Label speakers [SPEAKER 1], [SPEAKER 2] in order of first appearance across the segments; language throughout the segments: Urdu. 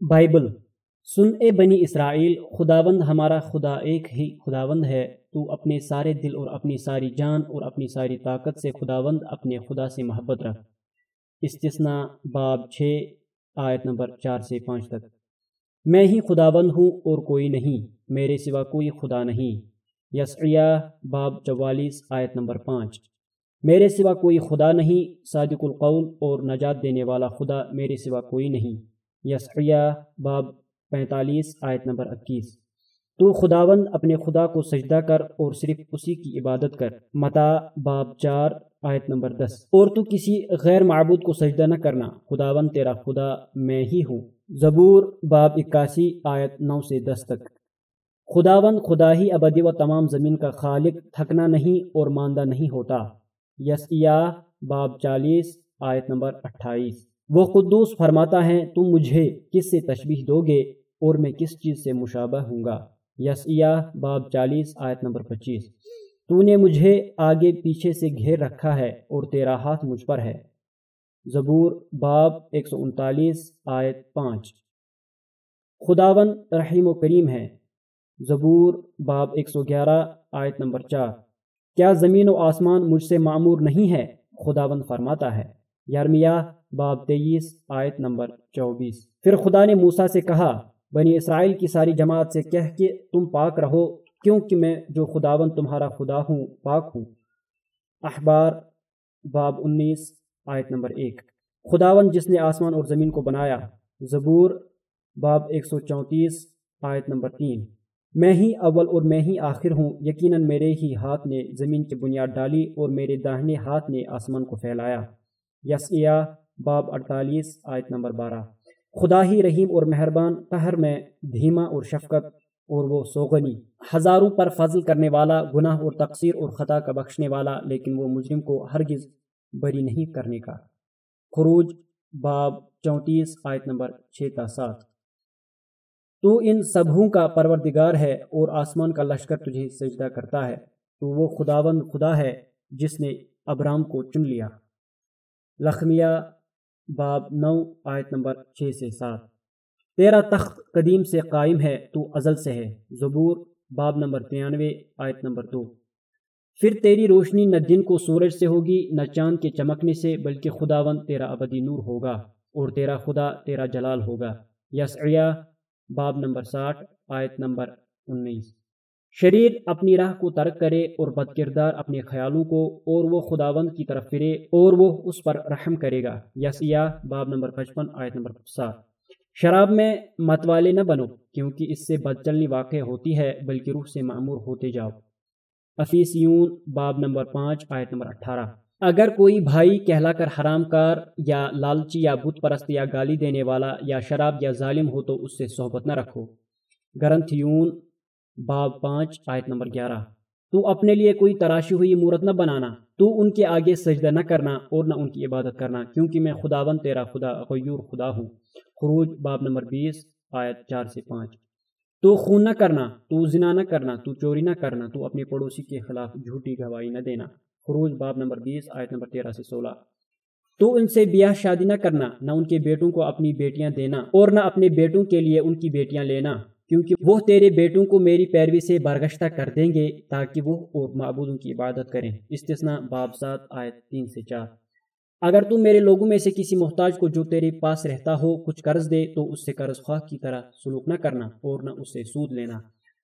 [SPEAKER 1] بائبل۔ سن اے بنی اسرائیل، خداوند ہمارا خدا ایک ہی خداوند ہے۔ تو اپنے سارے دل اور اپنی ساری جان اور اپنی ساری طاقت سے خداوند اپنے خدا سے محبت رکھ۔ استثنا باب چھ، آیت نمبر چار سے پانچ تک۔ میں ہی خداوند ہوں اور کوئی نہیں، میرے سوا کوئی خدا نہیں۔ یسعیہ باب چوالیس، آیت نمبر پانچ۔ میرے سوا کوئی خدا نہیں، صادق القول اور نجات دینے والا خدا میرے سوا کوئی نہیں۔ یسعیہ باب پینتالیس، آیت نمبر اکیس۔ تو خداون اپنے خدا کو سجدہ کر اور صرف اسی کی عبادت کر۔ متا، باب چار، آیت نمبر دس۔ اور تو کسی غیر معبود کو سجدہ نہ کرنا۔ خداون تیرا خدا، میں ہی ہوں۔ زبور، باب اکاسی، آیت نو سے دس تک۔ خداون خدا ہی ابدی و تمام زمین کا خالق، تھکنا نہیں اور ماندہ نہیں ہوتا۔ یسیہ باب چالیس، آیت نمبر اٹھائیس۔ وہ قدوس فرماتا ہے، تم مجھے کس سے تشبیح دو گے اور میں کس چیز سے مشابہ ہوں گا؟ یسیہ باب چالیس، آیت نمبر پچیس۔ تو نے مجھے آگے پیچھے سے گھیر رکھا ہے اور تیرا ہاتھ مجھ پر ہے. زبور باب ایک سو انتالیس، آیت پانچ۔ خداون رحیم و کریم ہے۔ زبور باب ایک سو گیارہ، آیت نمبر چار۔ کیا زمین و آسمان مجھ سے معمور نہیں ہے؟ خداون فرماتا ہے۔ یارمیہ باب تیئیس، آیت نمبر چوبیس۔ پھر خدا نے موسا سے کہا، بنی اسرائیل کی ساری جماعت سے کہہ کہ تم پاک رہو، کیونکہ میں جو خداون تمہارا خدا ہوں، پاک ہوں۔ اخبار باب انیس، آیت نمبر ایک۔ خداون جس نے آسمان اور زمین کو بنایا، زبور، باب ایک سو چونتیس، آیت نمبر تین۔ میں ہی اول اور میں ہی آخر ہوں، یقیناً میرے ہی ہاتھ نے زمین کی بنیاد ڈالی اور میرے داہنے ہاتھ نے آسمان کو پھیلایا۔ یسیہ باب اڑتالیس، آیت نمبر بارہ۔ خدا ہی رحیم اور مہربان، قہر میں دھیما اور شفقت اور وہ سوغنی ہزاروں پر فضل کرنے والا، گناہ اور تقصیر اور خطا کا بخشنے والا، لیکن وہ مجرم کو ہرگز بری نہیں کرنے کا۔ خروج، باب چونتیس، آیت نمبر چھ تا سات تو ان سبھوں کا پروردگار ہے اور آسمان کا لشکر تجھے سجدہ کرتا ہے۔ تو وہ خداوند خدا ہے، جس نے ابرام کو چن لیا۔ لخمیہ، باب نو، آیت نمبر چھ سے سات۔ تیرا تخت قدیم سے قائم ہے، تو ازل سے ہے۔ زبور، باب نمبر ترانوے، آیت نمبر دو۔ پھر تیری روشنی نہ دن کو سورج سے ہوگی، نہ چاند کے چمکنے سے، بلکہ خداون تیرا ابدی نور ہوگا، اور تیرا خدا تیرا جلال ہوگا۔ یسعیہ، باب نمبر ساٹھ، آیت نمبر انیس۔ شریر اپنی راہ کو ترک کرے اور بد کردار اپنے خیالوں کو اور وہ خداوند کی طرف پھرے اور وہ اس پر رحم کرے گا۔ یسیہ باب نمبر پچپن، آیت نمبر سات۔ شراب میں مت والے نہ بنو، کیونکہ اس سے بد چلنی واقع ہوتی ہے، بلکہ روح سے معمور ہوتے جاؤ۔ افیسیون باب نمبر پانچ، آیت نمبر اٹھارہ۔ اگر کوئی بھائی کہلا کر حرام کار یا لالچی یا بت پرست یا گالی دینے والا یا شراب یا ظالم ہو تو اس سے صحبت نہ رکھو۔ گرنتھیون باب پانچ، آیت نمبر گیارہ۔ تو اپنے لیے کوئی تراشی ہوئی مورت نہ بنانا، تو ان کے آگے سجدہ نہ کرنا اور نہ ان کی عبادت کرنا، کیونکہ میں خداون تیرا خدا، غیور خدا ہوں۔ خروج، باب نمبر بیس، آیت چار سے پانچ۔ تو خون نہ کرنا، تو زنا نہ کرنا، تو چوری نہ کرنا، تو اپنے پڑوسی کے خلاف جھوٹی گواہی نہ دینا۔ خروج، باب نمبر بیس، آیت نمبر تیرہ سے سولہ۔ تو ان سے بیاہ شادی نہ کرنا، نہ ان کے بیٹوں کو اپنی بیٹیاں دینا اور نہ اپنے بیٹوں کے لیے ان کی بیٹیاں لینا۔ کیونکہ وہ تیرے بیٹوں کو میری پیروی سے بارگشتہ کر دیں گے تاکہ وہ اور معبودوں کی عبادت کریں۔ استثنا باب سات، آیت تین سے چار۔ اگر تم میرے لوگوں میں سے کسی محتاج کو جو تیرے پاس رہتا ہو کچھ قرض دے تو اس سے قرض خواہ کی طرح سلوک نہ کرنا اور نہ اس سے سود لینا۔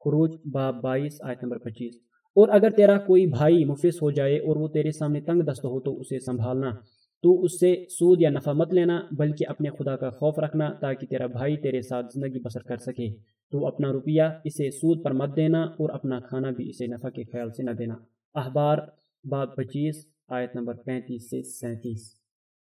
[SPEAKER 1] خروج، باب بائیس، آیت نمبر پچیس۔ اور اگر تیرا کوئی بھائی مفلس ہو جائے اور وہ تیرے سامنے تنگ دست ہو تو اسے سنبھالنا۔ تو اس سے سود یا نفع مت لینا، بلکہ اپنے خدا کا خوف رکھنا تاکہ تیرا بھائی تیرے ساتھ زندگی بسر کر سکے۔ تو اپنا روپیہ اسے سود پر مت دینا اور اپنا کھانا بھی اسے نفع کے خیال سے نہ دینا۔ اخبار باب پچیس، آیت نمبر پینتیس سے سینتیس۔